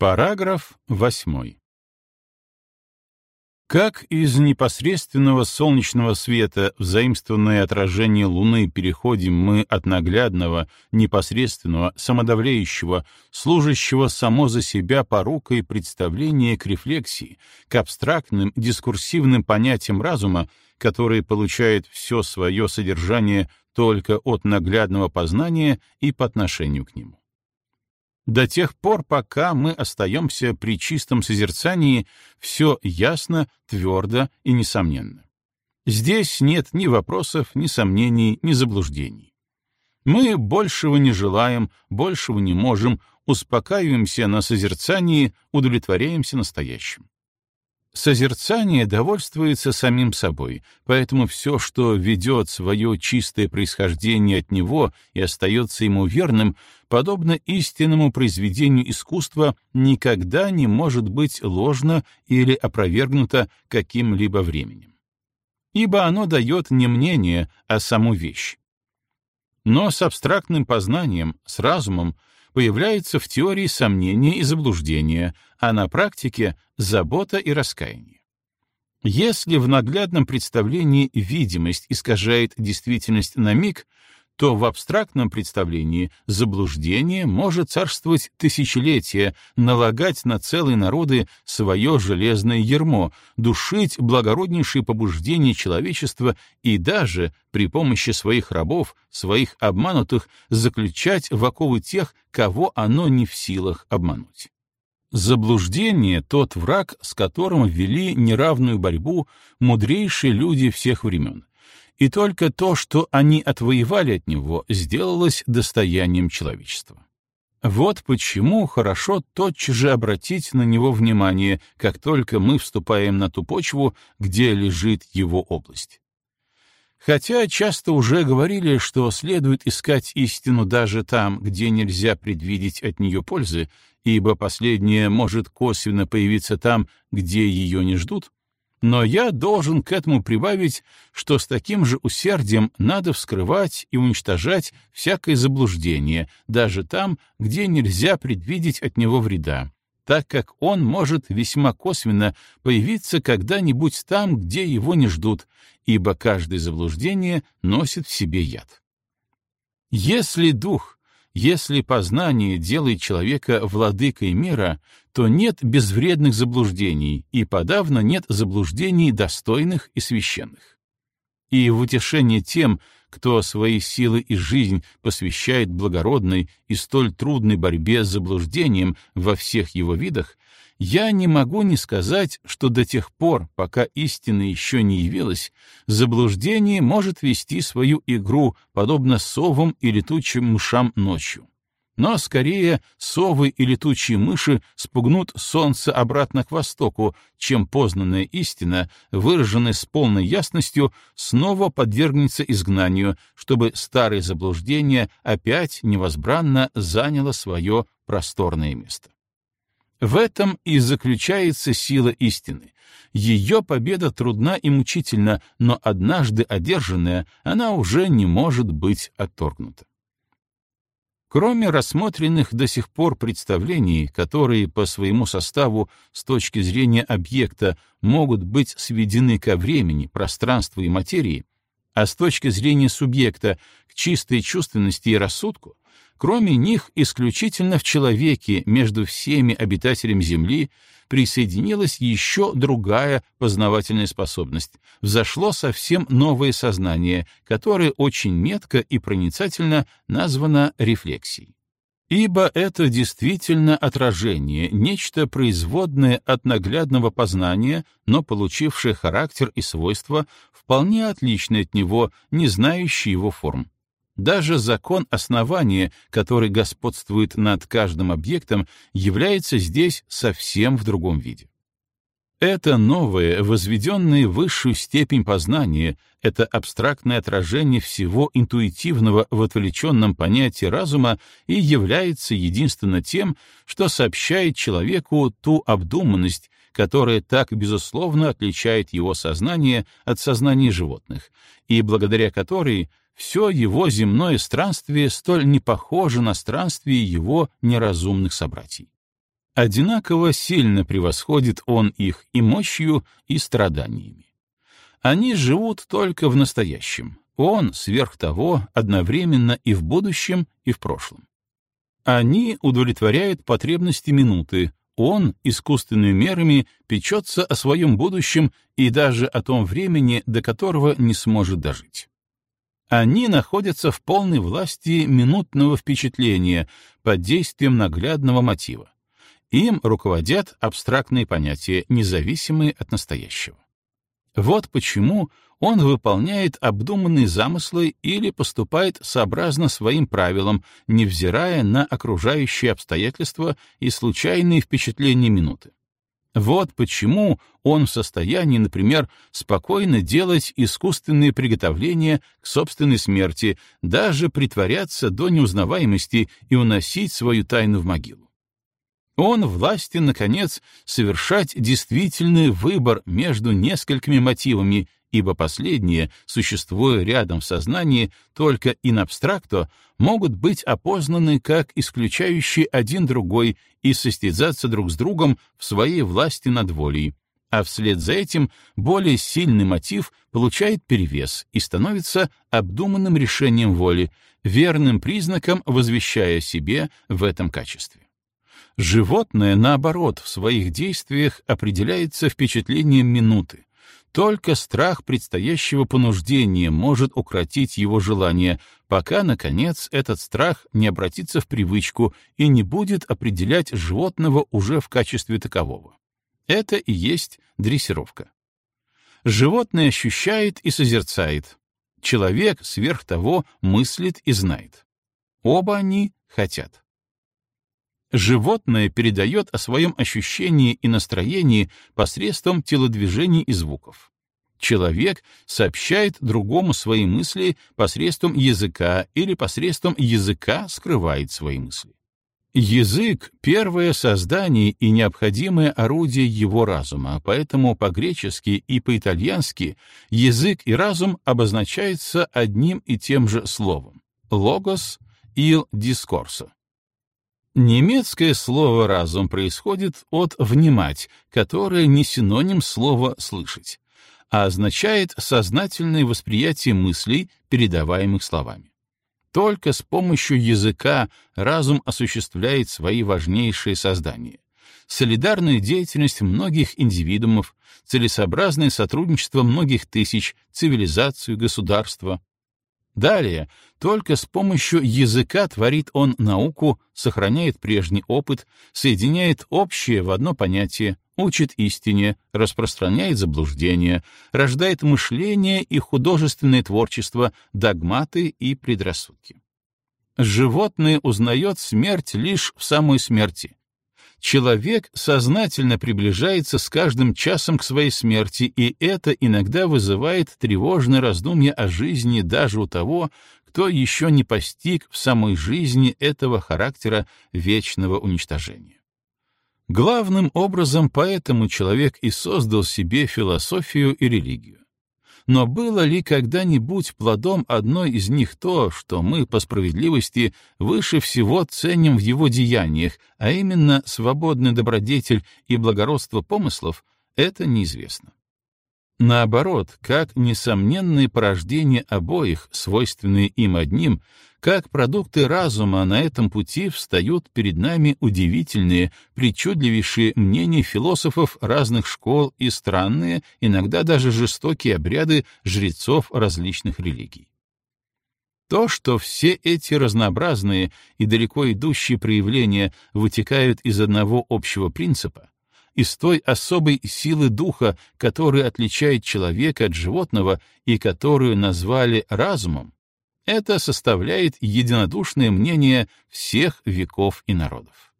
Параграф 8. Как из непосредственного солнечного света в заимствованное отражение Луны переходим мы от наглядного, непосредственного, самодавлеющего, служащего само за себя порукой представления к рефлексии, к абстрактным, дискурсивным понятиям разума, который получает все свое содержание только от наглядного познания и по отношению к нему до тех пор, пока мы остаемся при чистом созерцании, все ясно, твердо и несомненно. Здесь нет ни вопросов, ни сомнений, ни заблуждений. Мы большего не желаем, большего не можем, успокаиваемся на созерцании, удовлетворяемся настоящим. Созерцание довольствуется самим собой, поэтому все, что ведет свое чистое происхождение от него и остается ему верным, подобно истинному произведению искусства, никогда не может быть ложно или опровергнуто каким-либо временем. Ибо оно дает не мнение, а саму вещь. Но с абстрактным познанием, с разумом, появляются в теории сомнения и заблуждения, а на практике — забота и раскаяние. Если в наглядном представлении видимость искажает действительность на миг, то в абстрактном представлении заблуждение может царствовать тысячелетия, налагать на целые народы свое железное ермо, душить благороднейшие побуждения человечества и даже при помощи своих рабов, своих обманутых, заключать в оковы тех, кого оно не в силах обмануть. Заблуждение — тот враг, с которым вели неравную борьбу мудрейшие люди всех времен и только то, что они отвоевали от него, сделалось достоянием человечества. Вот почему хорошо тотчас же обратить на него внимание, как только мы вступаем на ту почву, где лежит его область. Хотя часто уже говорили, что следует искать истину даже там, где нельзя предвидеть от нее пользы, ибо последняя может косвенно появиться там, где ее не ждут, но я должен к этому прибавить, что с таким же усердием надо вскрывать и уничтожать всякое заблуждение, даже там, где нельзя предвидеть от него вреда, так как он может весьма косвенно появиться когда-нибудь там, где его не ждут, ибо каждое заблуждение носит в себе яд. Если дух если познание делает человека владыкой мира, то нет безвредных заблуждений, и подавно нет заблуждений достойных и священных. И в утешение тем, кто свои силы и жизнь посвящает благородной и столь трудной борьбе с заблуждением во всех его видах, я не могу не сказать, что до тех пор, пока истина еще не явилась, заблуждение может вести свою игру, подобно совам и летучим мышам ночью. Но скорее совы и летучие мыши спугнут солнце обратно к востоку, чем познанная истина, выраженная с полной ясностью, снова подвергнется изгнанию, чтобы старое заблуждение опять невозбранно заняло свое просторное место. В этом и заключается сила истины. Ее победа трудна и мучительна, но однажды одержанная, она уже не может быть отторгнута. Кроме рассмотренных до сих пор представлений, которые по своему составу с точки зрения объекта могут быть сведены ко времени, пространству и материи, а с точки зрения субъекта к чистой чувственности и рассудку, Кроме них, исключительно в человеке между всеми обитателями Земли присоединилась еще другая познавательная способность. Взошло совсем новое сознание, которое очень метко и проницательно названо рефлексией. Ибо это действительно отражение, нечто производное от наглядного познания, но получившее характер и свойства, вполне отличные от него, не знающие его форм. Даже закон основания, который господствует над каждым объектом, является здесь совсем в другом виде. Это новое, возведенное в высшую степень познания, это абстрактное отражение всего интуитивного в отвлеченном понятии разума и является единственно тем, что сообщает человеку ту обдуманность, которая так безусловно отличает его сознание от сознания животных, и благодаря которой все его земное странствие столь не похоже на странствие его неразумных собратьей. Одинаково сильно превосходит он их и мощью, и страданиями. Они живут только в настоящем, он, сверх того, одновременно и в будущем, и в прошлом. Они удовлетворяют потребности минуты, он искусственными мерами печется о своем будущем и даже о том времени, до которого не сможет дожить. Они находятся в полной власти минутного впечатления под действием наглядного мотива. Им руководят абстрактные понятия, независимые от настоящего. Вот почему он выполняет обдуманные замыслы или поступает сообразно своим правилам, невзирая на окружающие обстоятельства и случайные впечатления минуты. Вот почему он в состоянии, например, спокойно делать искусственные приготовления к собственной смерти, даже притворяться до неузнаваемости и уносить свою тайну в могилу. Он властен, наконец, совершать действительный выбор между несколькими мотивами, ибо последние, существуя рядом в сознании только in abstracto, могут быть опознаны как исключающие один другой и состязаться друг с другом в своей власти над волей, а вслед за этим более сильный мотив получает перевес и становится обдуманным решением воли, верным признаком, возвещая себе в этом качестве. Животное, наоборот, в своих действиях определяется впечатлением минуты. Только страх предстоящего понуждения может укротить его желание, пока, наконец, этот страх не обратится в привычку и не будет определять животного уже в качестве такового. Это и есть дрессировка. Животное ощущает и созерцает. Человек сверх того мыслит и знает. Оба они хотят. Животное передает о своем ощущении и настроении посредством телодвижений и звуков. Человек сообщает другому свои мысли посредством языка или посредством языка скрывает свои мысли. Язык — первое создание и необходимое орудие его разума, поэтому по-гречески и по-итальянски язык и разум обозначаются одним и тем же словом — «logos» il discorso. Немецкое слово «разум» происходит от «внимать», которое не синоним слова «слышать», а означает сознательное восприятие мыслей, передаваемых словами. Только с помощью языка разум осуществляет свои важнейшие создания. Солидарная деятельность многих индивидуумов, целесообразное сотрудничество многих тысяч, цивилизацию, государства, Далее, только с помощью языка творит он науку, сохраняет прежний опыт, соединяет общее в одно понятие, учит истине, распространяет заблуждения, рождает мышление и художественное творчество, догматы и предрассудки. Животное узнает смерть лишь в самой смерти, Человек сознательно приближается с каждым часом к своей смерти, и это иногда вызывает тревожное раздумье о жизни даже у того, кто еще не постиг в самой жизни этого характера вечного уничтожения. Главным образом поэтому человек и создал себе философию и религию. Но было ли когда-нибудь плодом одной из них то, что мы, по справедливости, выше всего ценим в его деяниях, а именно свободный добродетель и благородство помыслов, это неизвестно. Наоборот, как несомненные порождения обоих, свойственные им одним, как продукты разума на этом пути встают перед нами удивительные, причудливейшие мнения философов разных школ и странные, иногда даже жестокие обряды жрецов различных религий. То, что все эти разнообразные и далеко идущие проявления вытекают из одного общего принципа, из той особой силы духа, которая отличает человека от животного и которую назвали разумом, это составляет единодушное мнение всех веков и народов.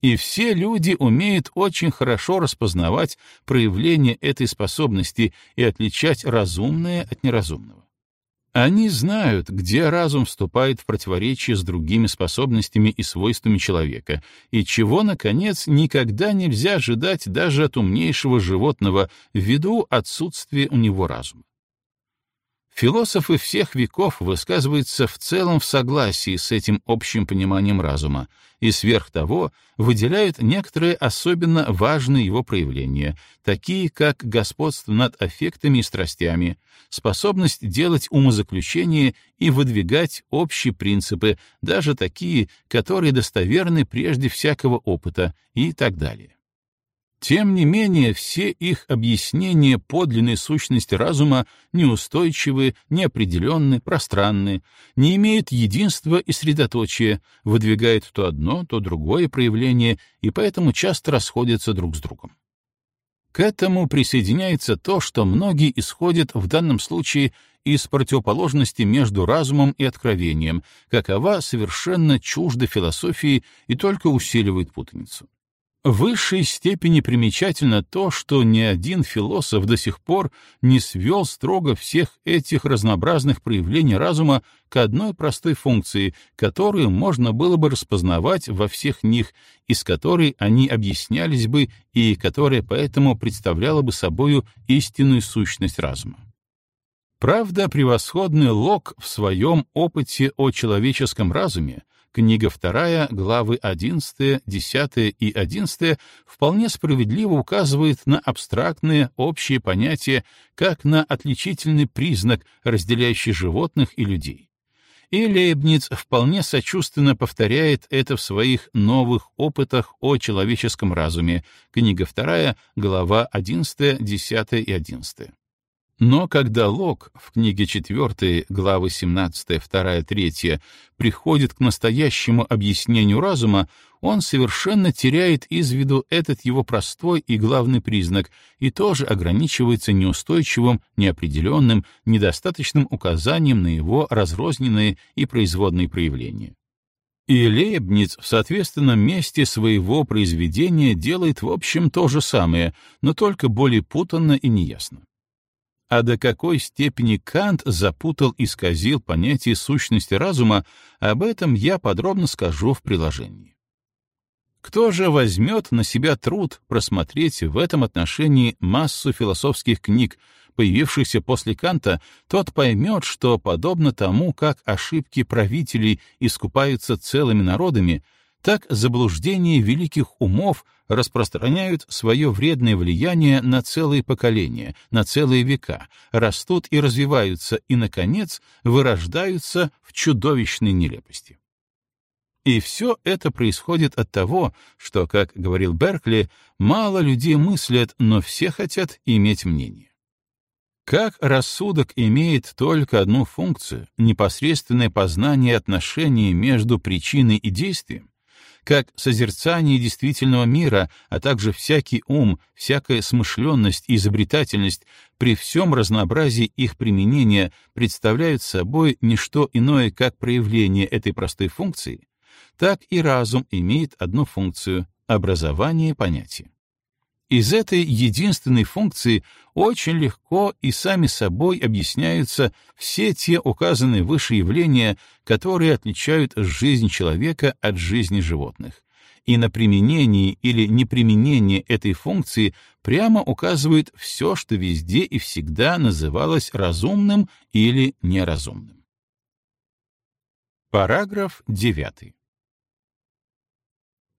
И все люди умеют очень хорошо распознавать проявление этой способности и отличать разумное от неразумного. Они знают, где разум вступает в противоречие с другими способностями и свойствами человека, и чего, наконец, никогда нельзя ожидать даже от умнейшего животного ввиду отсутствия у него разума. Философы всех веков высказываются в целом в согласии с этим общим пониманием разума и сверх того выделяют некоторые особенно важные его проявления, такие как господство над аффектами и страстями, способность делать умозаключения и выдвигать общие принципы, даже такие, которые достоверны прежде всякого опыта и так далее. Тем не менее, все их объяснения подлинной сущности разума неустойчивы, неопределенны, пространны, не имеют единства и средоточия, выдвигают то одно, то другое проявление и поэтому часто расходятся друг с другом. К этому присоединяется то, что многие исходят в данном случае из противоположности между разумом и откровением, какова совершенно чужда философии и только усиливает путаницу. В высшей степени примечательно то, что ни один философ до сих пор не свел строго всех этих разнообразных проявлений разума к одной простой функции, которую можно было бы распознавать во всех них, из которой они объяснялись бы и которая поэтому представляла бы собою истинную сущность разума. Правда, превосходный Лок в своем опыте о человеческом разуме книга 2, главы 11, 10 и 11 вполне справедливо указывает на абстрактные общие понятия как на отличительный признак, разделяющий животных и людей. И Лейбниц вполне сочувственно повторяет это в своих новых опытах о человеческом разуме, книга 2, глава 11, 10 и 11. Но когда Лок в книге 4, главы 17, 2, 3 приходит к настоящему объяснению разума, он совершенно теряет из виду этот его простой и главный признак и тоже ограничивается неустойчивым, неопределенным, недостаточным указанием на его разрозненные и производные проявления. И Лейбниц в соответственном месте своего произведения делает в общем то же самое, но только более путанно и неясно а до какой степени Кант запутал и исказил понятие сущности разума, об этом я подробно скажу в приложении. Кто же возьмет на себя труд просмотреть в этом отношении массу философских книг, появившихся после Канта, тот поймет, что, подобно тому, как ошибки правителей искупаются целыми народами, так заблуждения великих умов распространяют свое вредное влияние на целые поколения, на целые века, растут и развиваются, и, наконец, вырождаются в чудовищной нелепости. И все это происходит от того, что, как говорил Беркли, мало людей мыслят, но все хотят иметь мнение. Как рассудок имеет только одну функцию — непосредственное познание отношений между причиной и действием, как созерцание действительного мира, а также всякий ум, всякая смышленность и изобретательность при всем разнообразии их применения представляют собой не что иное, как проявление этой простой функции, так и разум имеет одну функцию — образование понятия. Из этой единственной функции очень легко и сами собой объясняются все те указанные выше явления, которые отличают жизнь человека от жизни животных. И на применение или неприменение этой функции прямо указывает все, что везде и всегда называлось разумным или неразумным. Параграф 9.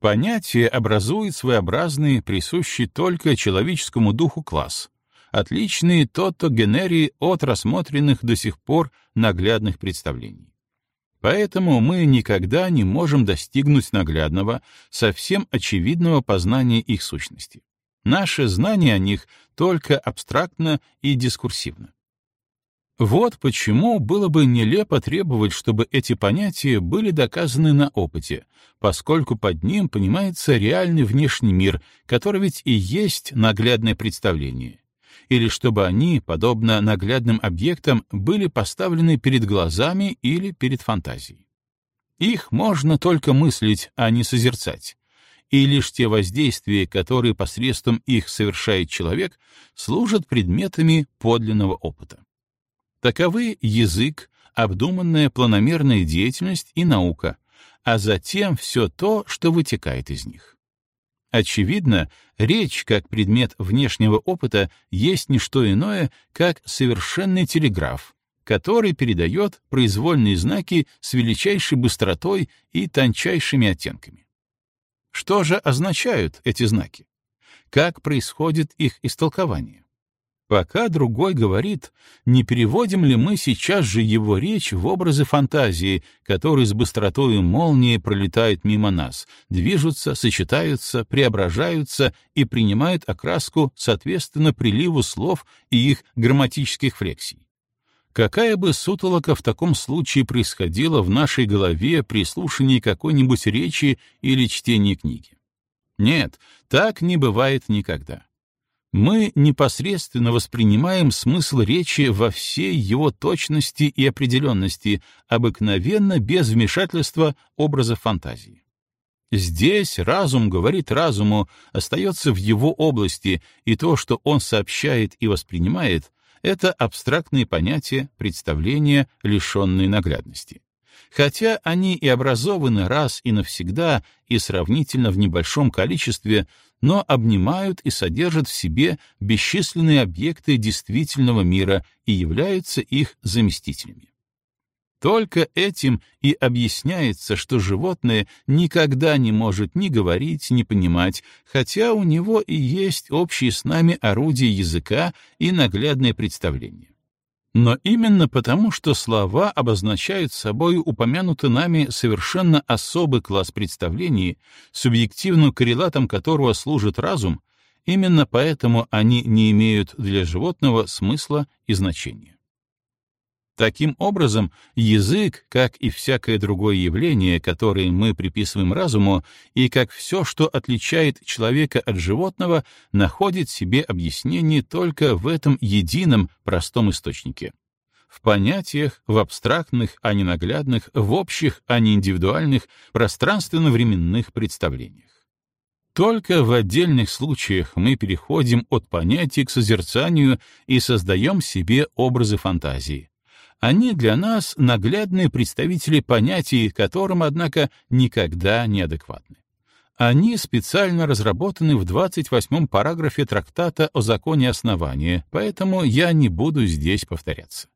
Понятие образует своеобразный, присущий только человеческому духу класс, отличный тото генери от рассмотренных до сих пор наглядных представлений. Поэтому мы никогда не можем достигнуть наглядного, совсем очевидного познания их сущности. Наше знание о них только абстрактно и дискурсивно. Вот почему было бы нелепо требовать, чтобы эти понятия были доказаны на опыте, поскольку под ним понимается реальный внешний мир, который ведь и есть наглядное представление, или чтобы они, подобно наглядным объектам, были поставлены перед глазами или перед фантазией. Их можно только мыслить, а не созерцать, и лишь те воздействия, которые посредством их совершает человек, служат предметами подлинного опыта. Таковы язык, обдуманная планомерная деятельность и наука, а затем все то, что вытекает из них. Очевидно, речь как предмет внешнего опыта есть не что иное, как совершенный телеграф, который передает произвольные знаки с величайшей быстротой и тончайшими оттенками. Что же означают эти знаки? Как происходит их истолкование? Пока другой говорит, не переводим ли мы сейчас же его речь в образы фантазии, которые с быстротой молнии пролетают мимо нас, движутся, сочетаются, преображаются и принимают окраску соответственно приливу слов и их грамматических флексий. Какая бы сутолока в таком случае происходила в нашей голове при слушании какой-нибудь речи или чтении книги? Нет, так не бывает никогда мы непосредственно воспринимаем смысл речи во всей его точности и определенности, обыкновенно без вмешательства образа фантазии. Здесь разум говорит разуму, остается в его области, и то, что он сообщает и воспринимает, это абстрактные понятия, представления, лишенные наглядности хотя они и образованы раз и навсегда и сравнительно в небольшом количестве, но обнимают и содержат в себе бесчисленные объекты действительного мира и являются их заместителями. Только этим и объясняется, что животное никогда не может ни говорить, ни понимать, хотя у него и есть общие с нами орудия языка и наглядное представление. Но именно потому, что слова обозначают собой упомянутый нами совершенно особый класс представлений, субъективным коррелатом которого служит разум, именно поэтому они не имеют для животного смысла и значения. Таким образом, язык, как и всякое другое явление, которое мы приписываем разуму, и как все, что отличает человека от животного, находит себе объяснение только в этом едином простом источнике. В понятиях, в абстрактных, а не наглядных, в общих, а не индивидуальных, пространственно-временных представлениях. Только в отдельных случаях мы переходим от понятий к созерцанию и создаем себе образы фантазии, они для нас наглядные представители понятий, которым, однако, никогда не адекватны. Они специально разработаны в 28-м параграфе трактата о законе основания, поэтому я не буду здесь повторяться.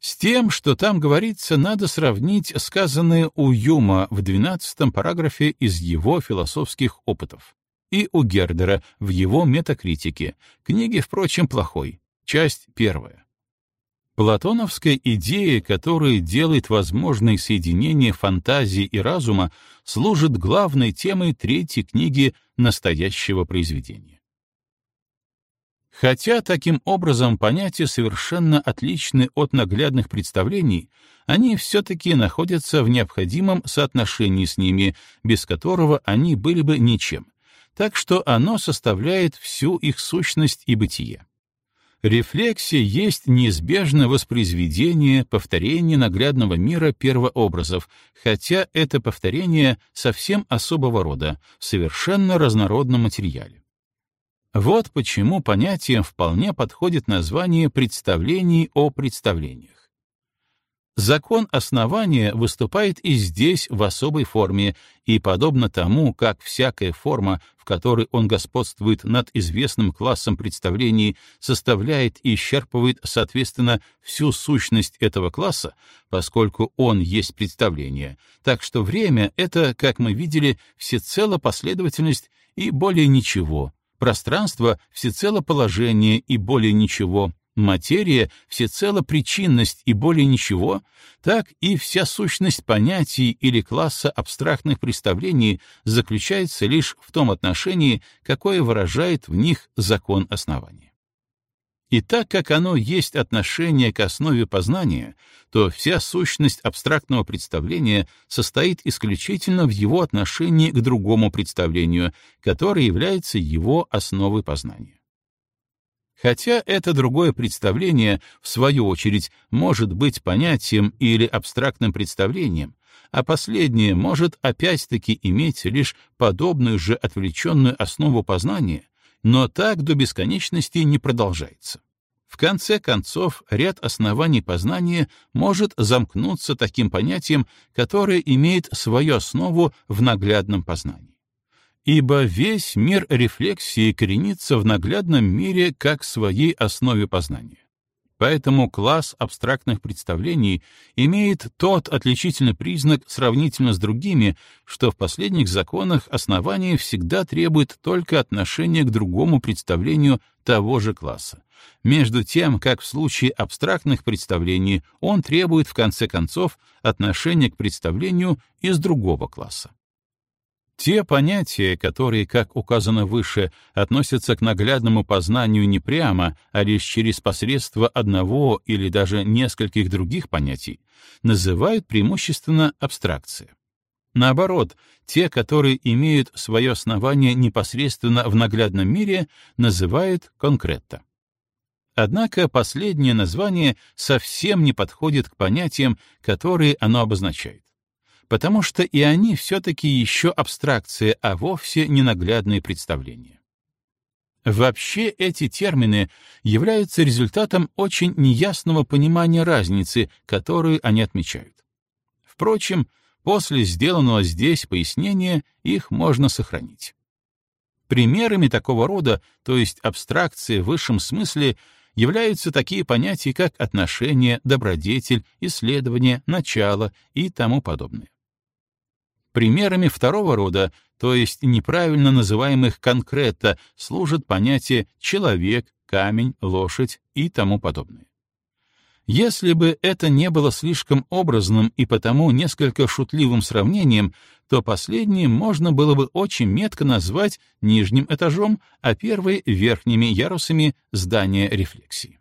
С тем, что там говорится, надо сравнить сказанное у Юма в 12-м параграфе из его философских опытов и у Гердера в его метакритике, книги, впрочем, плохой, часть первая. Платоновская идея, которая делает возможной соединение фантазии и разума, служит главной темой третьей книги настоящего произведения. Хотя таким образом понятия совершенно отличны от наглядных представлений, они все-таки находятся в необходимом соотношении с ними, без которого они были бы ничем, так что оно составляет всю их сущность и бытие. Рефлексия есть неизбежное воспроизведение, повторение наглядного мира первообразов, хотя это повторение совсем особого рода, в совершенно разнородном материале. Вот почему понятием вполне подходит название представлений о представлениях. Закон основания выступает и здесь в особой форме, и подобно тому, как всякая форма, в которой он господствует над известным классом представлений, составляет и исчерпывает, соответственно, всю сущность этого класса, поскольку он есть представление, так что время — это, как мы видели, всецело последовательность и более ничего, пространство — всецело положение и более ничего, материя всецело причинность и более ничего, так и вся сущность понятий или класса абстрактных представлений заключается лишь в том отношении, какое выражает в них закон основания. И так как оно есть отношение к основе познания, то вся сущность абстрактного представления состоит исключительно в его отношении к другому представлению, которое является его основой познания. Хотя это другое представление, в свою очередь, может быть понятием или абстрактным представлением, а последнее может опять-таки иметь лишь подобную же отвлеченную основу познания, но так до бесконечности не продолжается. В конце концов, ряд оснований познания может замкнуться таким понятием, которое имеет свою основу в наглядном познании ибо весь мир рефлексии коренится в наглядном мире как своей основе познания. Поэтому класс абстрактных представлений имеет тот отличительный признак сравнительно с другими, что в последних законах основание всегда требует только отношения к другому представлению того же класса, между тем, как в случае абстрактных представлений он требует в конце концов отношения к представлению из другого класса. Те понятия, которые, как указано выше, относятся к наглядному познанию не прямо, а лишь через посредство одного или даже нескольких других понятий, называют преимущественно абстракции. Наоборот, те, которые имеют свое основание непосредственно в наглядном мире, называют конкретно. Однако последнее название совсем не подходит к понятиям, которые оно обозначает потому что и они все-таки еще абстракции, а вовсе не наглядные представления. Вообще эти термины являются результатом очень неясного понимания разницы, которую они отмечают. Впрочем, после сделанного здесь пояснения их можно сохранить. Примерами такого рода, то есть абстракции в высшем смысле, являются такие понятия, как отношение, добродетель, исследование, начало и тому подобное. Примерами второго рода, то есть неправильно называемых конкретно, служат понятия «человек», «камень», «лошадь» и тому подобное. Если бы это не было слишком образным и потому несколько шутливым сравнением, то последнее можно было бы очень метко назвать нижним этажом, а первый — верхними ярусами здания рефлексии.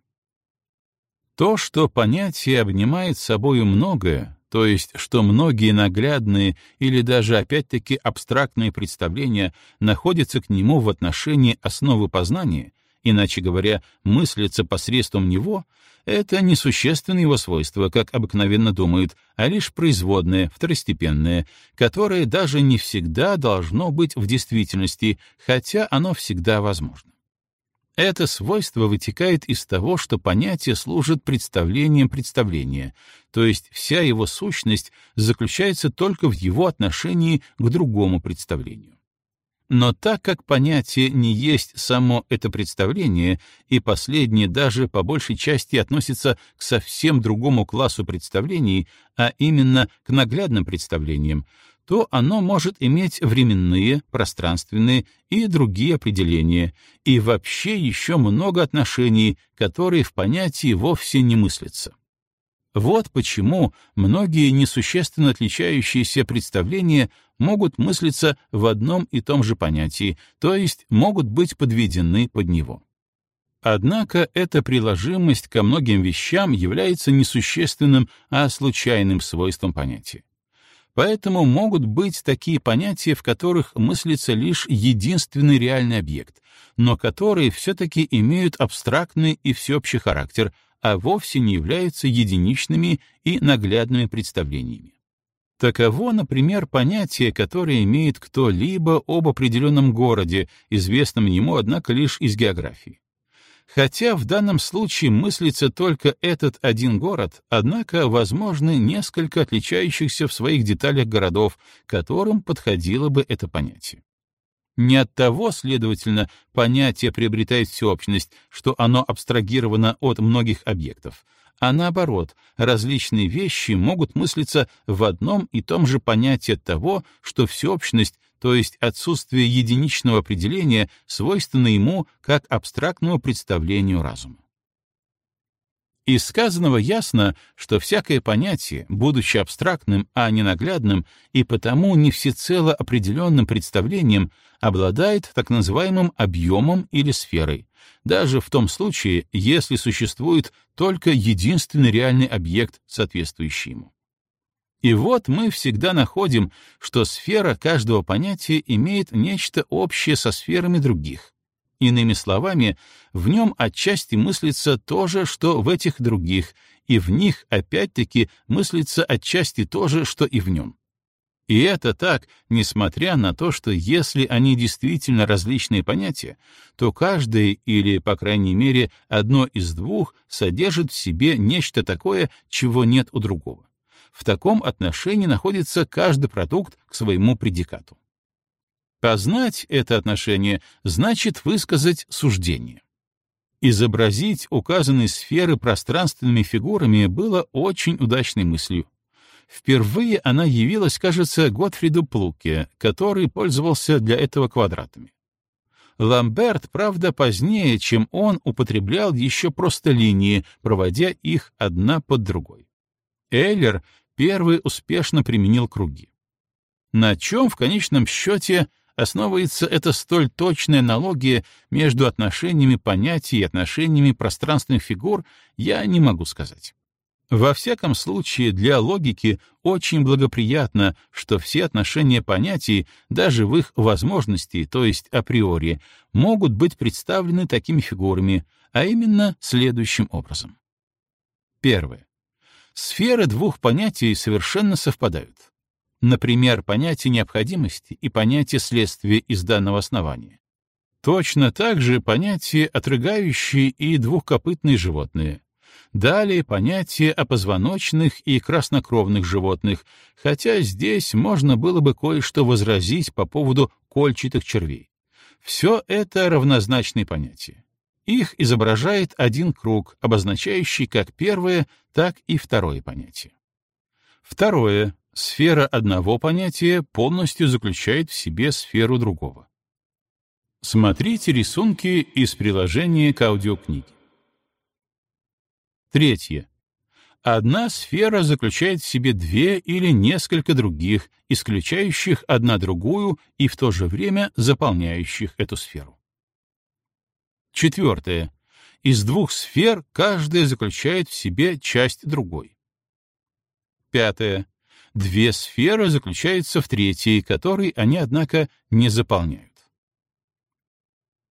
То, что понятие обнимает собою многое, то есть что многие наглядные или даже опять-таки абстрактные представления находятся к нему в отношении основы познания, иначе говоря, мыслятся посредством него, это не существенное его свойство, как обыкновенно думают, а лишь производное, второстепенное, которое даже не всегда должно быть в действительности, хотя оно всегда возможно. Это свойство вытекает из того, что понятие служит представлением представления, то есть вся его сущность заключается только в его отношении к другому представлению. Но так как понятие не есть само это представление, и последнее даже по большей части относится к совсем другому классу представлений, а именно к наглядным представлениям, то оно может иметь временные, пространственные и другие определения, и вообще еще много отношений, которые в понятии вовсе не мыслятся. Вот почему многие несущественно отличающиеся представления могут мыслиться в одном и том же понятии, то есть могут быть подведены под него. Однако эта приложимость ко многим вещам является несущественным, а случайным свойством понятия. Поэтому могут быть такие понятия, в которых мыслится лишь единственный реальный объект, но которые все-таки имеют абстрактный и всеобщий характер, а вовсе не являются единичными и наглядными представлениями. Таково, например, понятие, которое имеет кто-либо об определенном городе, известном ему, однако, лишь из географии. Хотя в данном случае мыслится только этот один город, однако возможны несколько отличающихся в своих деталях городов, которым подходило бы это понятие. Не от того, следовательно, понятие приобретает всеобщность, что оно абстрагировано от многих объектов, а наоборот, различные вещи могут мыслиться в одном и том же понятии того, что всеобщность то есть отсутствие единичного определения, свойственно ему как абстрактному представлению разума. Из сказанного ясно, что всякое понятие, будучи абстрактным, а не наглядным, и потому не всецело определенным представлением, обладает так называемым объемом или сферой, даже в том случае, если существует только единственный реальный объект, соответствующий ему. И вот мы всегда находим, что сфера каждого понятия имеет нечто общее со сферами других. Иными словами, в нем отчасти мыслится то же, что в этих других, и в них опять-таки мыслится отчасти то же, что и в нем. И это так, несмотря на то, что если они действительно различные понятия, то каждое или, по крайней мере, одно из двух содержит в себе нечто такое, чего нет у другого в таком отношении находится каждый продукт к своему предикату. Познать это отношение значит высказать суждение. Изобразить указанные сферы пространственными фигурами было очень удачной мыслью. Впервые она явилась, кажется, Готфриду Плуке, который пользовался для этого квадратами. Ламберт, правда, позднее, чем он, употреблял еще просто линии, проводя их одна под другой. Эйлер первый успешно применил круги. На чем в конечном счете основывается эта столь точная аналогия между отношениями понятий и отношениями пространственных фигур, я не могу сказать. Во всяком случае, для логики очень благоприятно, что все отношения понятий, даже в их возможности, то есть априори, могут быть представлены такими фигурами, а именно следующим образом. Первое. Сферы двух понятий совершенно совпадают. Например, понятие необходимости и понятие следствия из данного основания. Точно так же понятие отрыгающие и двухкопытные животные, Далее понятие о позвоночных и краснокровных животных, хотя здесь можно было бы кое-что возразить по поводу кольчатых червей. Все это равнозначные понятия. Их изображает один круг, обозначающий как первое, так и второе понятие. Второе. Сфера одного понятия полностью заключает в себе сферу другого. Смотрите рисунки из приложения к аудиокниге. Третье. Одна сфера заключает в себе две или несколько других, исключающих одна другую и в то же время заполняющих эту сферу. Четвертое. Из двух сфер каждая заключает в себе часть другой. Пятое. Две сферы заключаются в третьей, которой они, однако, не заполняют.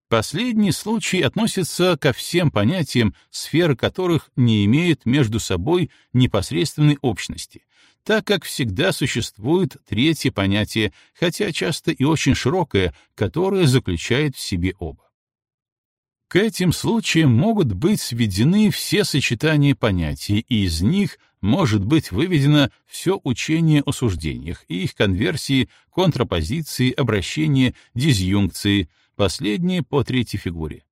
Последний случай относится ко всем понятиям, сферы которых не имеют между собой непосредственной общности, так как всегда существует третье понятие, хотя часто и очень широкое, которое заключает в себе оба. К этим случаям могут быть сведены все сочетания понятий, и из них может быть выведено все учение о суждениях и их конверсии, контрапозиции, обращения, дизъюнкции, последние по третьей фигуре.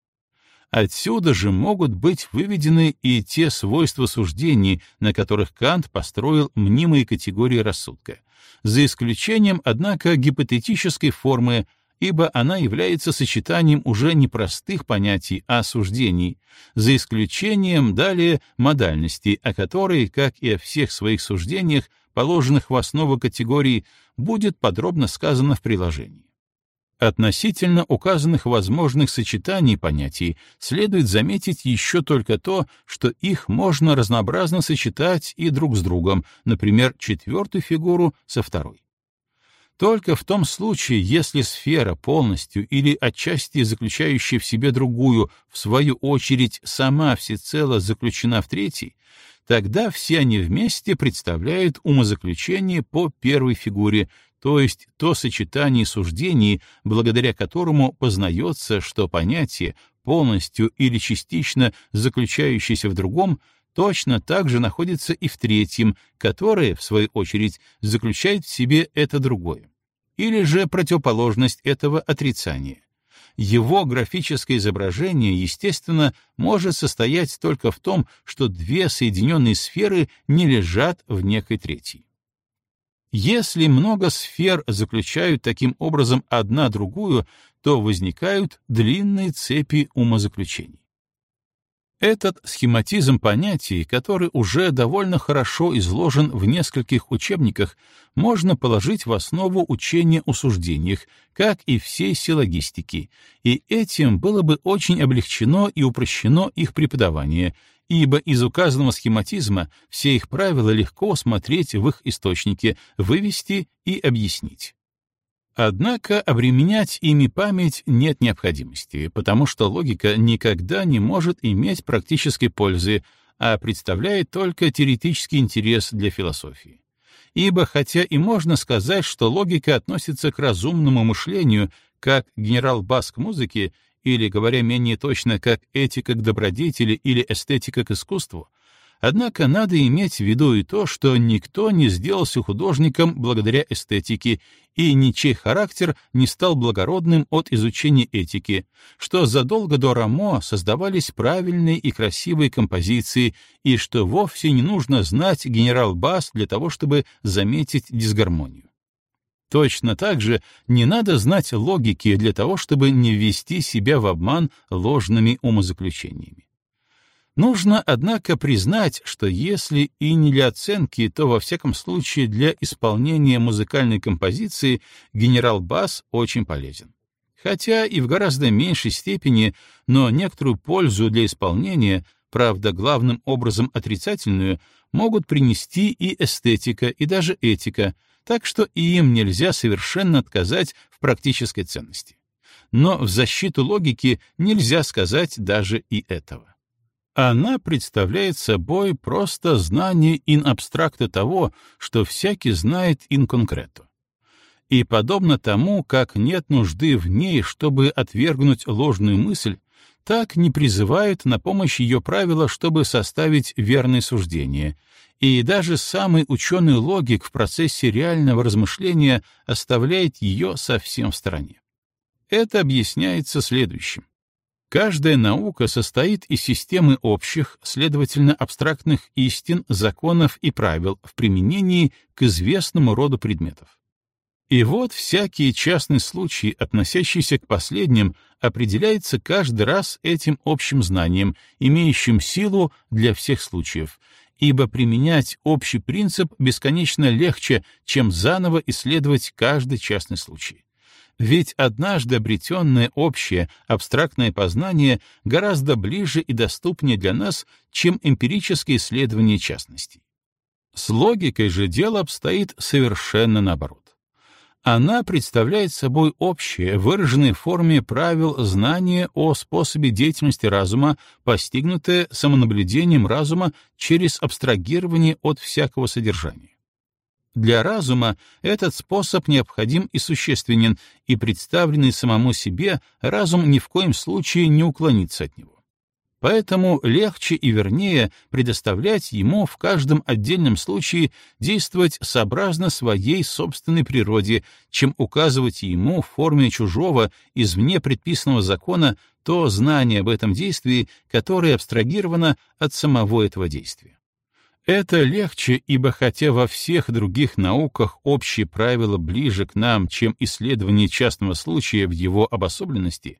Отсюда же могут быть выведены и те свойства суждений, на которых Кант построил мнимые категории рассудка, за исключением, однако, гипотетической формы, ибо она является сочетанием уже не простых понятий, а суждений, за исключением далее модальности, о которой, как и о всех своих суждениях, положенных в основу категории, будет подробно сказано в приложении. Относительно указанных возможных сочетаний понятий следует заметить еще только то, что их можно разнообразно сочетать и друг с другом, например, четвертую фигуру со второй. Только в том случае, если сфера полностью или отчасти заключающая в себе другую, в свою очередь сама всецело заключена в третьей, тогда все они вместе представляют умозаключение по первой фигуре, то есть то сочетание суждений, благодаря которому познается, что понятие, полностью или частично заключающееся в другом, точно так же находится и в третьем, которое, в свою очередь, заключает в себе это другое. Или же противоположность этого отрицания. Его графическое изображение, естественно, может состоять только в том, что две соединенные сферы не лежат в некой третьей. Если много сфер заключают таким образом одна другую, то возникают длинные цепи умозаключений. Этот схематизм понятий, который уже довольно хорошо изложен в нескольких учебниках, можно положить в основу учения о суждениях, как и всей силлогистики, и этим было бы очень облегчено и упрощено их преподавание, ибо из указанного схематизма все их правила легко смотреть в их источнике, вывести и объяснить. Однако обременять ими память нет необходимости, потому что логика никогда не может иметь практической пользы, а представляет только теоретический интерес для философии. Ибо хотя и можно сказать, что логика относится к разумному мышлению, как генерал Баск музыки, или, говоря менее точно, как этика к добродетели или эстетика к искусству, Однако надо иметь в виду и то, что никто не сделался художником благодаря эстетике, и ничей характер не стал благородным от изучения этики, что задолго до Рамо создавались правильные и красивые композиции, и что вовсе не нужно знать генерал-бас для того, чтобы заметить дисгармонию. Точно так же не надо знать логики для того, чтобы не ввести себя в обман ложными умозаключениями. Нужно, однако, признать, что если и не для оценки, то во всяком случае для исполнения музыкальной композиции генерал-бас очень полезен. Хотя и в гораздо меньшей степени, но некоторую пользу для исполнения, правда, главным образом отрицательную, могут принести и эстетика, и даже этика, так что и им нельзя совершенно отказать в практической ценности. Но в защиту логики нельзя сказать даже и этого. Она представляет собой просто знание ин абстракта того, что всякий знает ин конкрету. И подобно тому, как нет нужды в ней, чтобы отвергнуть ложную мысль, так не призывает на помощь ее правила, чтобы составить верное суждение, и даже самый ученый логик в процессе реального размышления оставляет ее совсем в стороне. Это объясняется следующим. Каждая наука состоит из системы общих, следовательно, абстрактных истин, законов и правил в применении к известному роду предметов. И вот всякий частный случай, относящийся к последним, определяется каждый раз этим общим знанием, имеющим силу для всех случаев, ибо применять общий принцип бесконечно легче, чем заново исследовать каждый частный случай. Ведь однажды обретенное общее, абстрактное познание гораздо ближе и доступнее для нас, чем эмпирические исследования частностей. С логикой же дело обстоит совершенно наоборот. Она представляет собой общее, выраженное в форме правил знание о способе деятельности разума, постигнутое самонаблюдением разума через абстрагирование от всякого содержания. Для разума этот способ необходим и существенен, и представленный самому себе разум ни в коем случае не уклонится от него. Поэтому легче и вернее предоставлять ему в каждом отдельном случае действовать сообразно своей собственной природе, чем указывать ему в форме чужого, извне предписанного закона, то знание об этом действии, которое абстрагировано от самого этого действия. Это легче, ибо хотя во всех других науках общие правила ближе к нам, чем исследование частного случая в его обособленности,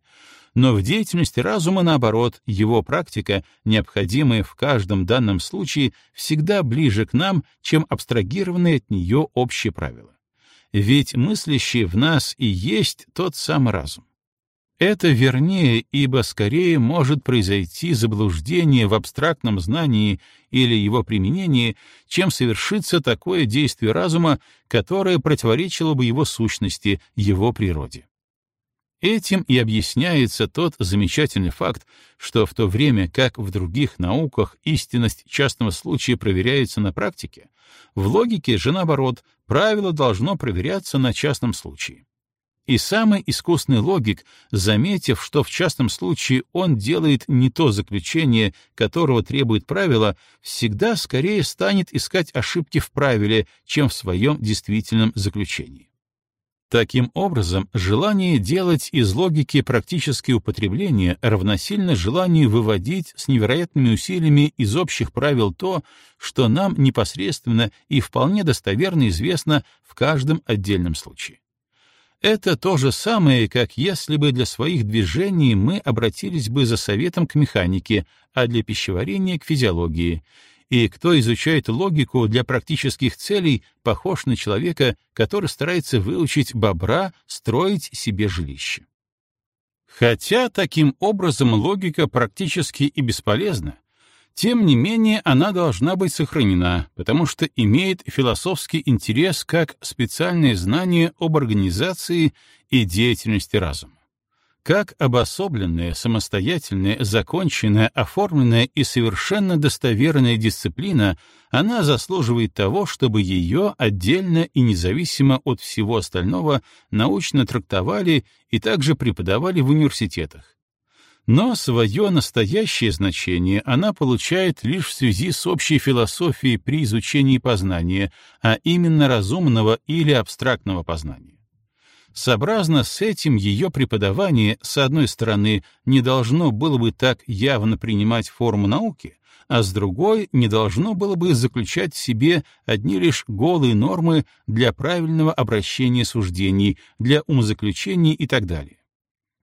но в деятельности разума, наоборот, его практика, необходимая в каждом данном случае, всегда ближе к нам, чем абстрагированные от нее общие правила. Ведь мыслящий в нас и есть тот самый разум. Это вернее, ибо скорее может произойти заблуждение в абстрактном знании или его применении, чем совершится такое действие разума, которое противоречило бы его сущности, его природе. Этим и объясняется тот замечательный факт, что в то время как в других науках истинность частного случая проверяется на практике, в логике же наоборот, правило должно проверяться на частном случае. И самый искусный логик, заметив, что в частном случае он делает не то заключение, которого требует правило, всегда скорее станет искать ошибки в правиле, чем в своем действительном заключении. Таким образом, желание делать из логики практические употребления равносильно желанию выводить с невероятными усилиями из общих правил то, что нам непосредственно и вполне достоверно известно в каждом отдельном случае. Это то же самое, как если бы для своих движений мы обратились бы за советом к механике, а для пищеварения — к физиологии. И кто изучает логику для практических целей, похож на человека, который старается выучить бобра строить себе жилище. Хотя таким образом логика практически и бесполезна, тем не менее, она должна быть сохранена, потому что имеет философский интерес как специальное знание об организации и деятельности разума. Как обособленная, самостоятельная, законченная, оформленная и совершенно достоверная дисциплина, она заслуживает того, чтобы ее отдельно и независимо от всего остального научно трактовали и также преподавали в университетах, Но свое настоящее значение она получает лишь в связи с общей философией при изучении познания, а именно разумного или абстрактного познания. Сообразно с этим ее преподавание, с одной стороны, не должно было бы так явно принимать форму науки, а с другой не должно было бы заключать в себе одни лишь голые нормы для правильного обращения суждений, для умозаключений и так далее.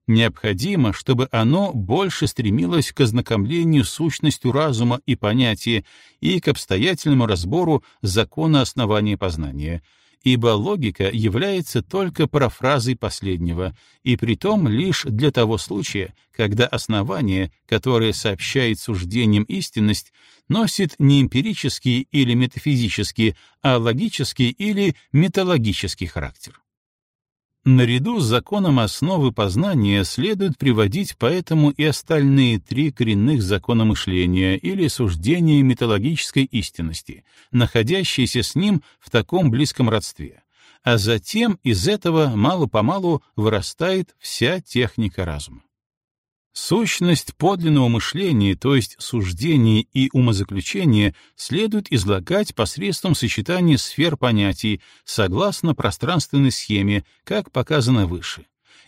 Необходимо, чтобы оно больше стремилось к ознакомлению сущностью разума и понятия и к обстоятельному разбору закона основания познания, ибо логика является только парафразой последнего, и притом лишь для того случая, когда основание, которое сообщает суждениям истинность, носит не эмпирический или метафизический, а логический или металлогический характер. Наряду с законом основы познания следует приводить поэтому и остальные три коренных закона мышления или суждения металлогической истинности, находящиеся с ним в таком близком родстве, а затем из этого мало-помалу вырастает вся техника разума. Сущность подлинного мышления, то есть суждение и умозаключение, следует излагать посредством сочетания сфер понятий согласно пространственной схеме, как показано выше.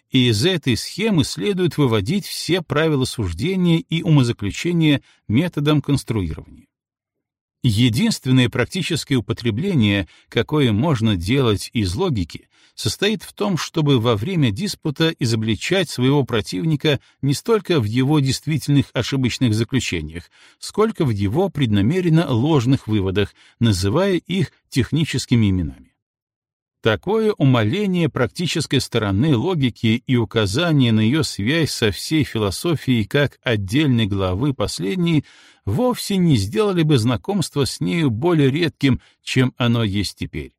И из этой схемы следует выводить все правила суждения и умозаключения методом конструирования. Единственное практическое употребление, какое можно делать из логики, состоит в том, чтобы во время диспута изобличать своего противника не столько в его действительных ошибочных заключениях, сколько в его преднамеренно ложных выводах, называя их техническими именами. Такое умаление практической стороны логики и указание на ее связь со всей философией как отдельной главы последней вовсе не сделали бы знакомство с нею более редким, чем оно есть теперь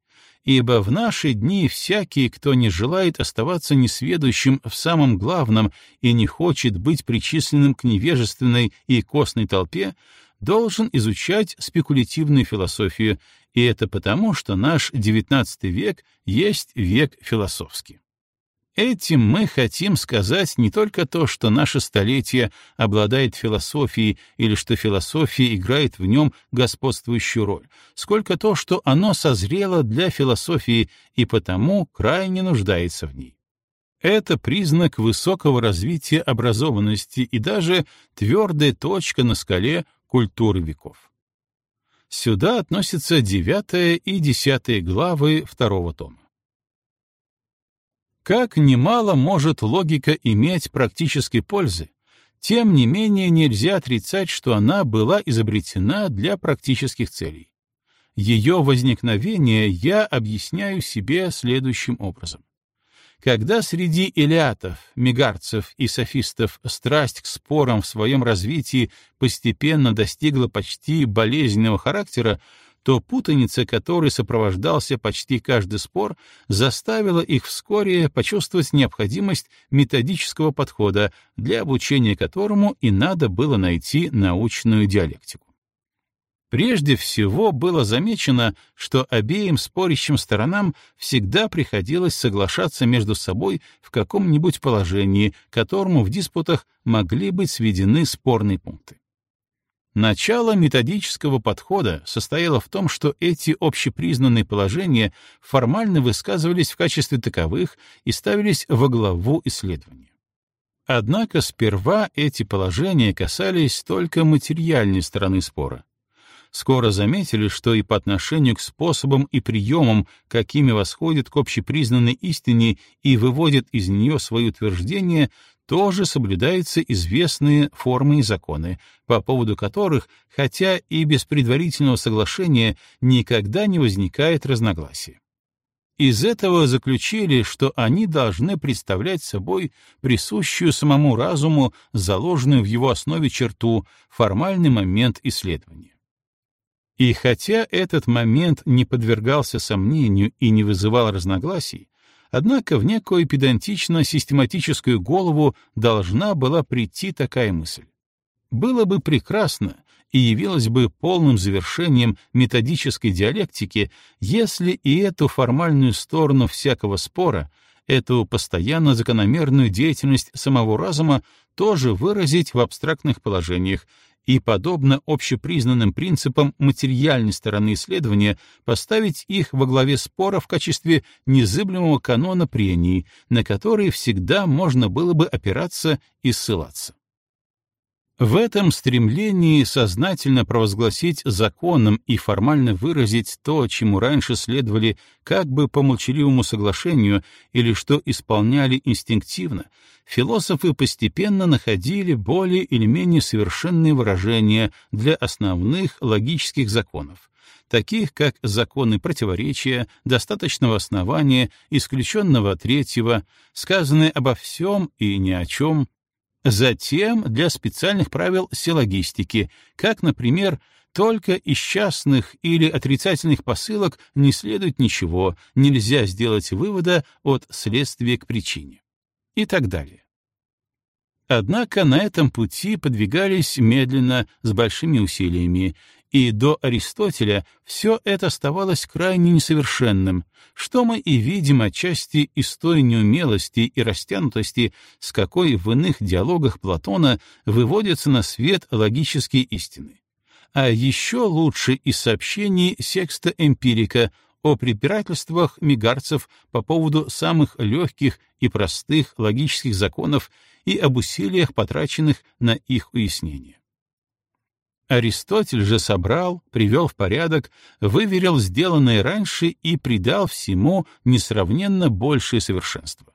ибо в наши дни всякий, кто не желает оставаться несведущим в самом главном и не хочет быть причисленным к невежественной и костной толпе, должен изучать спекулятивную философию, и это потому, что наш XIX век есть век философский. Этим мы хотим сказать не только то, что наше столетие обладает философией или что философия играет в нем господствующую роль, сколько то, что оно созрело для философии и потому крайне нуждается в ней. Это признак высокого развития образованности и даже твердая точка на скале культуры веков. Сюда относятся девятая и десятая главы второго тома. Как немало может логика иметь практической пользы, тем не менее нельзя отрицать, что она была изобретена для практических целей. Ее возникновение я объясняю себе следующим образом. Когда среди элиатов, мегарцев и софистов страсть к спорам в своем развитии постепенно достигла почти болезненного характера, то путаница, которой сопровождался почти каждый спор, заставила их вскоре почувствовать необходимость методического подхода, для обучения которому и надо было найти научную диалектику. Прежде всего было замечено, что обеим спорящим сторонам всегда приходилось соглашаться между собой в каком-нибудь положении, которому в диспутах могли быть сведены спорные пункты. Начало методического подхода состояло в том, что эти общепризнанные положения формально высказывались в качестве таковых и ставились во главу исследования. Однако сперва эти положения касались только материальной стороны спора. Скоро заметили, что и по отношению к способам и приемам, какими восходят к общепризнанной истине и выводят из нее свои утверждения, тоже соблюдаются известные формы и законы, по поводу которых, хотя и без предварительного соглашения, никогда не возникает разногласия. Из этого заключили, что они должны представлять собой присущую самому разуму, заложенную в его основе черту, формальный момент исследования. И хотя этот момент не подвергался сомнению и не вызывал разногласий, Однако в некую педантично-систематическую голову должна была прийти такая мысль. Было бы прекрасно и явилось бы полным завершением методической диалектики, если и эту формальную сторону всякого спора, эту постоянно закономерную деятельность самого разума тоже выразить в абстрактных положениях и, подобно общепризнанным принципам материальной стороны исследования, поставить их во главе спора в качестве незыблемого канона прений, на который всегда можно было бы опираться и ссылаться. В этом стремлении сознательно провозгласить законом и формально выразить то, чему раньше следовали как бы по молчаливому соглашению или что исполняли инстинктивно, философы постепенно находили более или менее совершенные выражения для основных логических законов, таких как законы противоречия, достаточного основания, исключенного третьего, сказанные обо всем и ни о чем, Затем для специальных правил силлогистики, как, например, только из частных или отрицательных посылок не следует ничего, нельзя сделать вывода от следствия к причине. И так далее. Однако на этом пути подвигались медленно, с большими усилиями, и до Аристотеля все это оставалось крайне несовершенным, что мы и видим отчасти из той неумелости и растянутости, с какой в иных диалогах Платона выводятся на свет логические истины. А еще лучше из сообщений секста Эмпирика о препирательствах мигарцев по поводу самых легких и простых логических законов и об усилиях, потраченных на их уяснение. Аристотель же собрал, привел в порядок, выверил сделанное раньше и придал всему несравненно большее совершенство.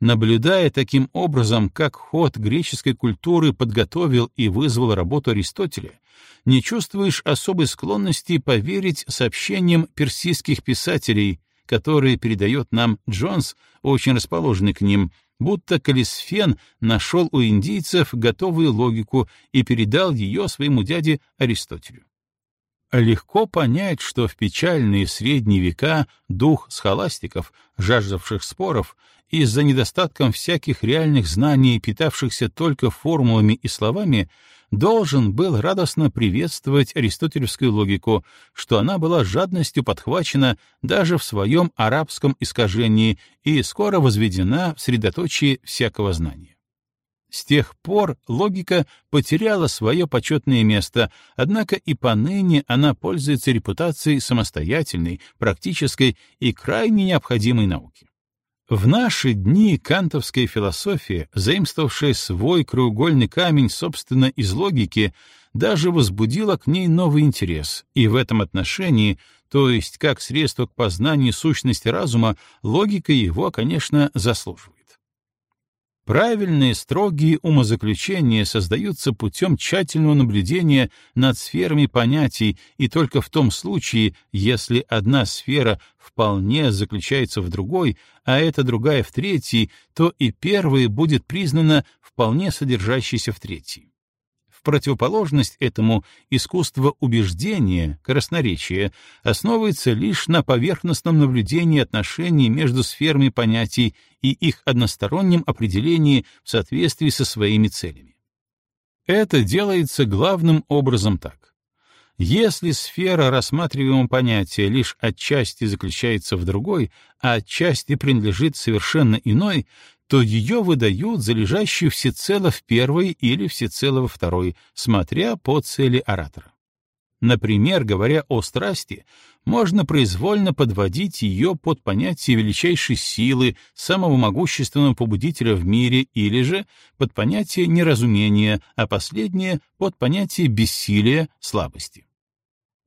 Наблюдая таким образом, как ход греческой культуры подготовил и вызвал работу Аристотеля, не чувствуешь особой склонности поверить сообщениям персидских писателей, которые передает нам Джонс, очень расположенный к ним, будто Калисфен нашел у индийцев готовую логику и передал ее своему дяде Аристотелю. Легко понять, что в печальные средние века дух схоластиков, жаждавших споров, из-за недостатком всяких реальных знаний, питавшихся только формулами и словами, должен был радостно приветствовать аристотелевскую логику, что она была жадностью подхвачена даже в своем арабском искажении и скоро возведена в средоточие всякого знания. С тех пор логика потеряла свое почетное место, однако и поныне она пользуется репутацией самостоятельной, практической и крайне необходимой науки. В наши дни кантовская философия, заимствовавшая свой краеугольный камень, собственно, из логики, даже возбудила к ней новый интерес, и в этом отношении, то есть как средство к познанию сущности разума, логика его, конечно, заслуживает. Правильные, строгие умозаключения создаются путем тщательного наблюдения над сферами понятий и только в том случае, если одна сфера вполне заключается в другой, а эта другая в третьей, то и первая будет признана вполне содержащейся в третьей. Противоположность этому искусство убеждения, красноречия, основывается лишь на поверхностном наблюдении отношений между сферами понятий и их одностороннем определении в соответствии со своими целями. Это делается главным образом так. Если сфера рассматриваемого понятия лишь отчасти заключается в другой, а отчасти принадлежит совершенно иной, то ее выдают за лежащую всецело в первой или всецело во второй, смотря по цели оратора. Например, говоря о страсти, можно произвольно подводить ее под понятие величайшей силы, самого могущественного побудителя в мире, или же под понятие неразумения, а последнее — под понятие бессилия, слабости.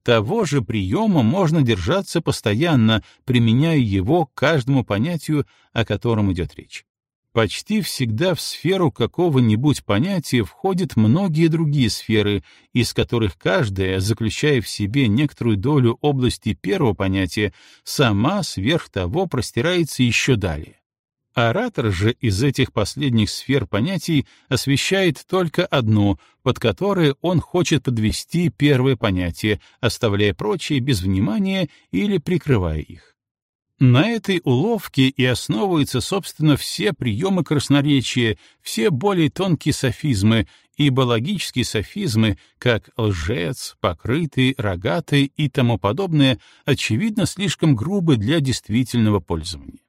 Того же приема можно держаться постоянно, применяя его к каждому понятию, о котором идет речь. Почти всегда в сферу какого-нибудь понятия входят многие другие сферы, из которых каждая, заключая в себе некоторую долю области первого понятия, сама сверх того простирается еще далее. Оратор же из этих последних сфер понятий освещает только одну, под которое он хочет подвести первое понятие, оставляя прочие без внимания или прикрывая их. На этой уловке и основываются, собственно, все приемы красноречия, все более тонкие софизмы, ибо логические софизмы, как лжец, покрытый, рогатый и тому подобное, очевидно, слишком грубы для действительного пользования.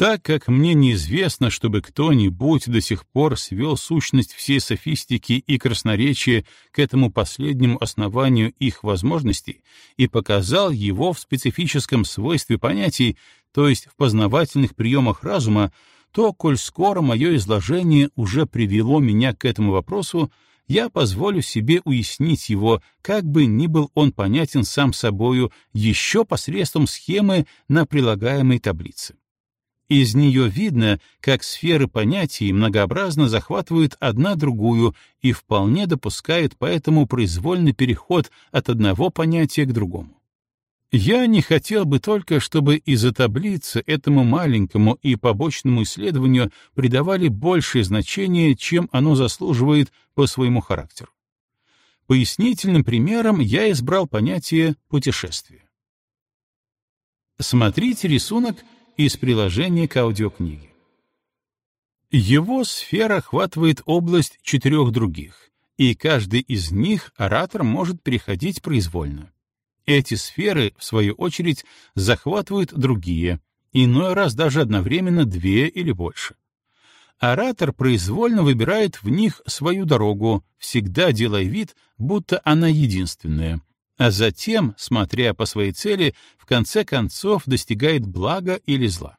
Так как мне неизвестно, чтобы кто-нибудь до сих пор свел сущность всей софистики и красноречия к этому последнему основанию их возможностей и показал его в специфическом свойстве понятий, то есть в познавательных приемах разума, то, коль скоро мое изложение уже привело меня к этому вопросу, я позволю себе уяснить его, как бы ни был он понятен сам собою, еще посредством схемы на прилагаемой таблице. Из нее видно, как сферы понятий многообразно захватывают одна другую и вполне допускают поэтому произвольный переход от одного понятия к другому. Я не хотел бы только, чтобы из-за таблицы этому маленькому и побочному исследованию придавали большее значение, чем оно заслуживает по своему характеру. Пояснительным примером я избрал понятие «путешествие». Смотрите рисунок — из приложения к аудиокниге. Его сфера охватывает область четырех других, и каждый из них оратор может переходить произвольно. Эти сферы, в свою очередь, захватывают другие, иной раз даже одновременно две или больше. Оратор произвольно выбирает в них свою дорогу, всегда делая вид, будто она единственная, а затем, смотря по своей цели, в конце концов достигает блага или зла.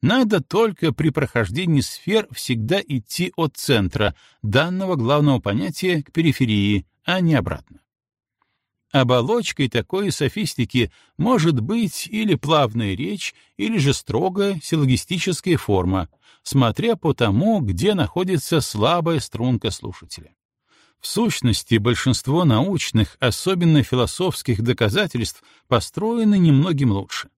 Надо только при прохождении сфер всегда идти от центра, данного главного понятия, к периферии, а не обратно. Оболочкой такой софистики может быть или плавная речь, или же строгая силлогистическая форма, смотря по тому, где находится слабая струнка слушателя. В сущности, большинство научных, особенно философских доказательств построены немногим лучше.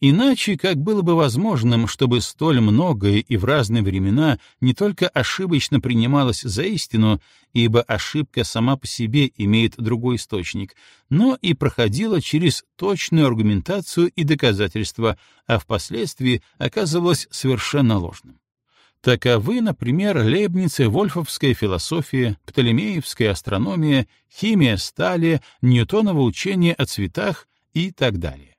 Иначе как было бы возможным, чтобы столь многое и в разные времена не только ошибочно принималось за истину, ибо ошибка сама по себе имеет другой источник, но и проходила через точную аргументацию и доказательства, а впоследствии оказывалось совершенно ложным. Таковы, например, Лейбниц и Вольфовская философия, Птолемеевская астрономия, химия стали, Ньютоново учение о цветах и так далее.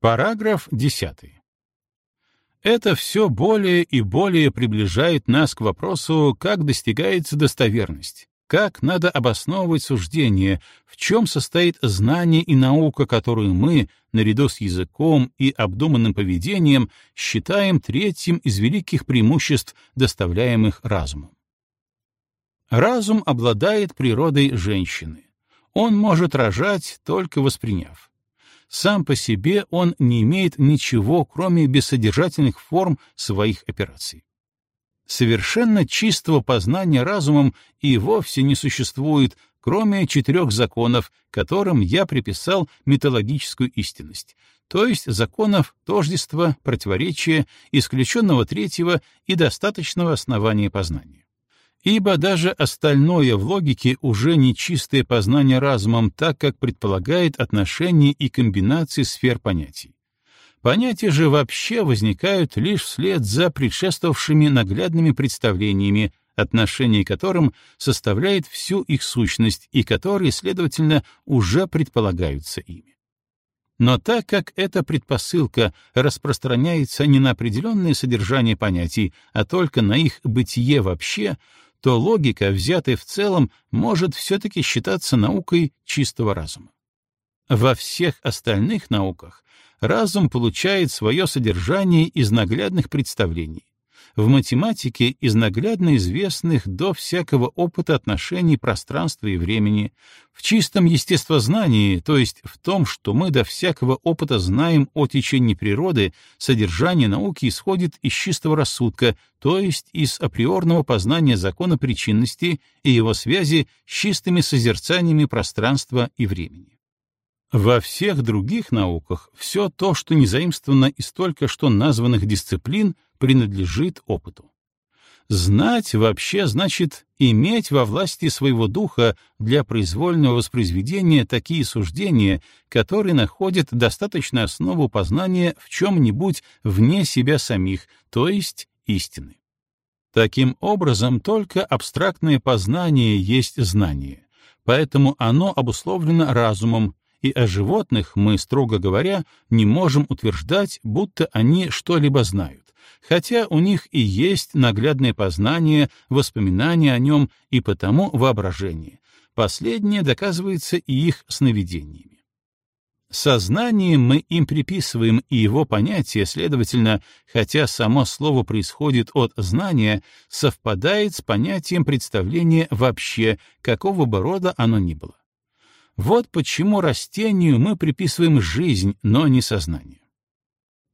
Параграф 10. Это все более и более приближает нас к вопросу, как достигается достоверность, как надо обосновывать суждение, в чем состоит знание и наука, которую мы, наряду с языком и обдуманным поведением, считаем третьим из великих преимуществ, доставляемых разумом. Разум обладает природой женщины. Он может рожать, только восприняв. Сам по себе он не имеет ничего, кроме бессодержательных форм своих операций. Совершенно чистого познания разумом и вовсе не существует, кроме четырех законов, которым я приписал металлогическую истинность, то есть законов тождества, противоречия, исключенного третьего и достаточного основания познания. Ибо даже остальное в логике уже не чистое познание разумом, так как предполагает отношения и комбинации сфер понятий. Понятия же вообще возникают лишь вслед за предшествовавшими наглядными представлениями, отношение к которым составляет всю их сущность и которые, следовательно, уже предполагаются ими. Но так как эта предпосылка распространяется не на определенное содержание понятий, а только на их бытие вообще, то логика, взятая в целом, может все-таки считаться наукой чистого разума. Во всех остальных науках разум получает свое содержание из наглядных представлений. В математике из наглядно известных до всякого опыта отношений пространства и времени, в чистом естествознании, то есть в том, что мы до всякого опыта знаем о течении природы, содержание науки исходит из чистого рассудка, то есть из априорного познания закона причинности и его связи с чистыми созерцаниями пространства и времени. Во всех других науках все то, что не заимствовано из только что названных дисциплин, принадлежит опыту. Знать вообще значит иметь во власти своего духа для произвольного воспроизведения такие суждения, которые находят достаточную основу познания в чем-нибудь вне себя самих, то есть истины. Таким образом, только абстрактное познание есть знание, поэтому оно обусловлено разумом, и о животных мы, строго говоря, не можем утверждать, будто они что-либо знают, хотя у них и есть наглядное познание, воспоминания о нем и потому воображение. Последнее доказывается и их сновидениями. Сознание мы им приписываем и его понятие, следовательно, хотя само слово происходит от знания, совпадает с понятием представления вообще, какого бы рода оно ни было. Вот почему растению мы приписываем жизнь, но не сознание.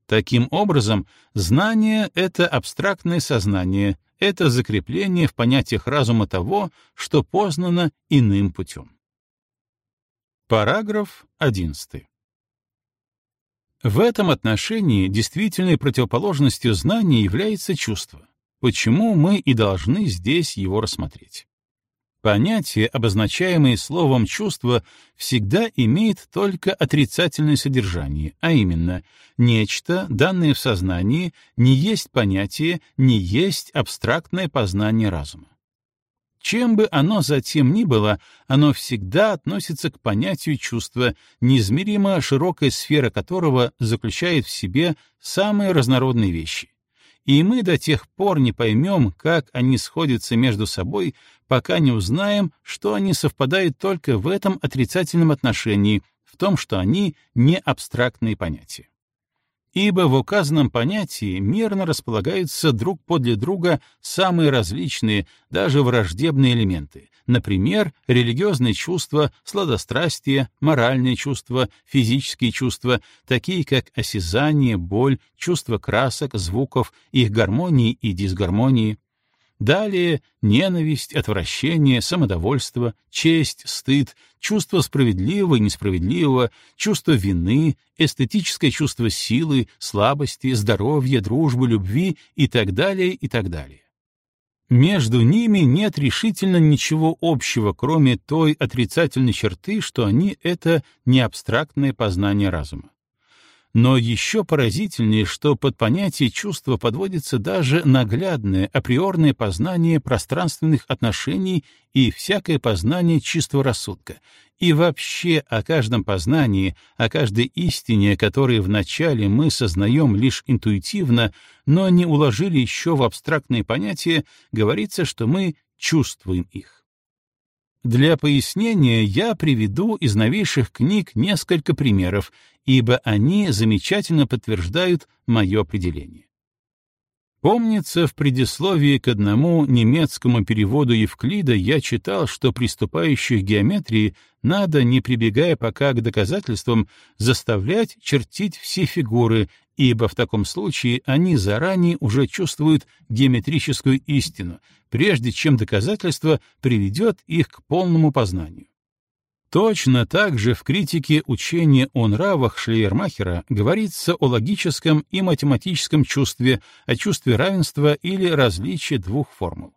Таким образом, знание — это абстрактное сознание, это закрепление в понятиях разума того, что познано иным путем. Параграф 11. В этом отношении действительной противоположностью знания является чувство. Почему мы и должны здесь его рассмотреть? Понятие, обозначаемое словом «чувство», всегда имеет только отрицательное содержание, а именно, нечто, данное в сознании, не есть понятие, не есть абстрактное познание разума. Чем бы оно затем ни было, оно всегда относится к понятию чувства, неизмеримо широкая сфера которого заключает в себе самые разнородные вещи. И мы до тех пор не поймем, как они сходятся между собой, пока не узнаем, что они совпадают только в этом отрицательном отношении, в том, что они не абстрактные понятия ибо в указанном понятии мирно располагаются друг подле друга самые различные, даже враждебные элементы, например, религиозные чувства, сладострастие, моральные чувства, физические чувства, такие как осязание, боль, чувство красок, звуков, их гармонии и дисгармонии, Далее ненависть, отвращение, самодовольство, честь, стыд, чувство справедливого и несправедливого, чувство вины, эстетическое чувство силы, слабости, здоровья, дружбы, любви и так далее, и так далее. Между ними нет решительно ничего общего, кроме той отрицательной черты, что они — это не абстрактное познание разума. Но еще поразительнее, что под понятие чувства подводится даже наглядное, априорное познание пространственных отношений и всякое познание чистого рассудка, и вообще о каждом познании, о каждой истине, которые вначале мы сознаем лишь интуитивно, но не уложили еще в абстрактные понятия, говорится, что мы чувствуем их. Для пояснения я приведу из новейших книг несколько примеров, ибо они замечательно подтверждают мое определение. Помнится, в предисловии к одному немецкому переводу Евклида я читал, что приступающих к геометрии надо, не прибегая пока к доказательствам, заставлять чертить все фигуры, ибо в таком случае они заранее уже чувствуют геометрическую истину, прежде чем доказательство приведет их к полному познанию. Точно так же в критике учения о нравах Шлейермахера говорится о логическом и математическом чувстве, о чувстве равенства или различия двух формул.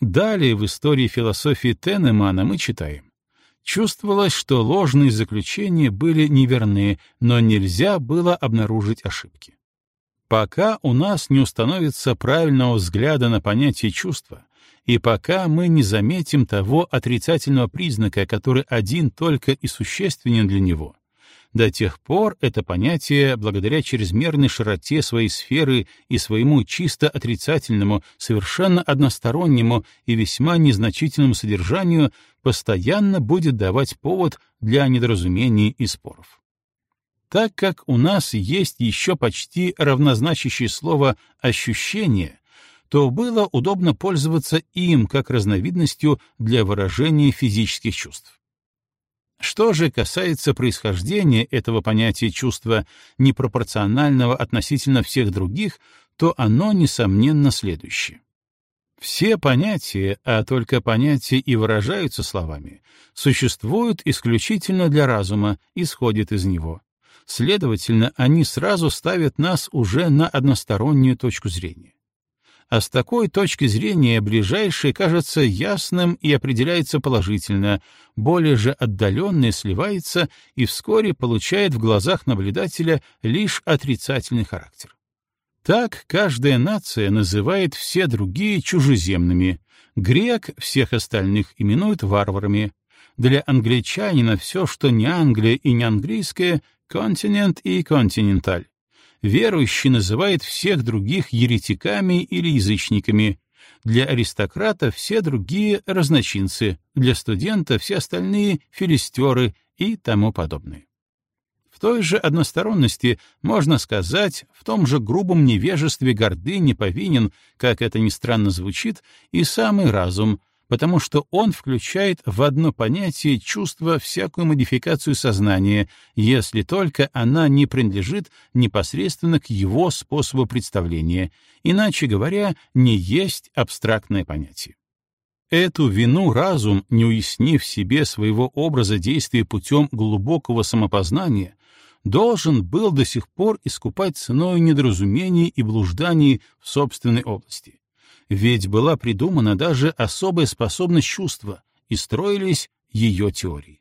Далее в истории философии Теннемана мы читаем. Чувствовалось, что ложные заключения были неверны, но нельзя было обнаружить ошибки. Пока у нас не установится правильного взгляда на понятие чувства, и пока мы не заметим того отрицательного признака, который один только и существенен для него, до тех пор это понятие, благодаря чрезмерной широте своей сферы и своему чисто отрицательному, совершенно одностороннему и весьма незначительному содержанию, постоянно будет давать повод для недоразумений и споров. Так как у нас есть еще почти равнозначащее слово «ощущение», то было удобно пользоваться им как разновидностью для выражения физических чувств. Что же касается происхождения этого понятия чувства, непропорционального относительно всех других, то оно, несомненно, следующее. Все понятия, а только понятия и выражаются словами, существуют исключительно для разума, исходят из него. Следовательно, они сразу ставят нас уже на одностороннюю точку зрения а с такой точки зрения ближайшее кажется ясным и определяется положительно, более же отдаленное сливается и вскоре получает в глазах наблюдателя лишь отрицательный характер. Так каждая нация называет все другие чужеземными, грек всех остальных именует варварами, Для англичанина все, что не Англия и не английское, континент и континенталь. Верующий называет всех других еретиками или язычниками. Для аристократа все другие — разночинцы, для студента все остальные — филистеры и тому подобное. В той же односторонности, можно сказать, в том же грубом невежестве гордыни повинен, как это ни странно звучит, и самый разум, потому что он включает в одно понятие чувство всякую модификацию сознания, если только она не принадлежит непосредственно к его способу представления, иначе говоря, не есть абстрактное понятие. Эту вину разум, не уяснив себе своего образа действия путем глубокого самопознания, должен был до сих пор искупать ценой недоразумений и блужданий в собственной области. Ведь была придумана даже особая способность чувства, и строились ее теории.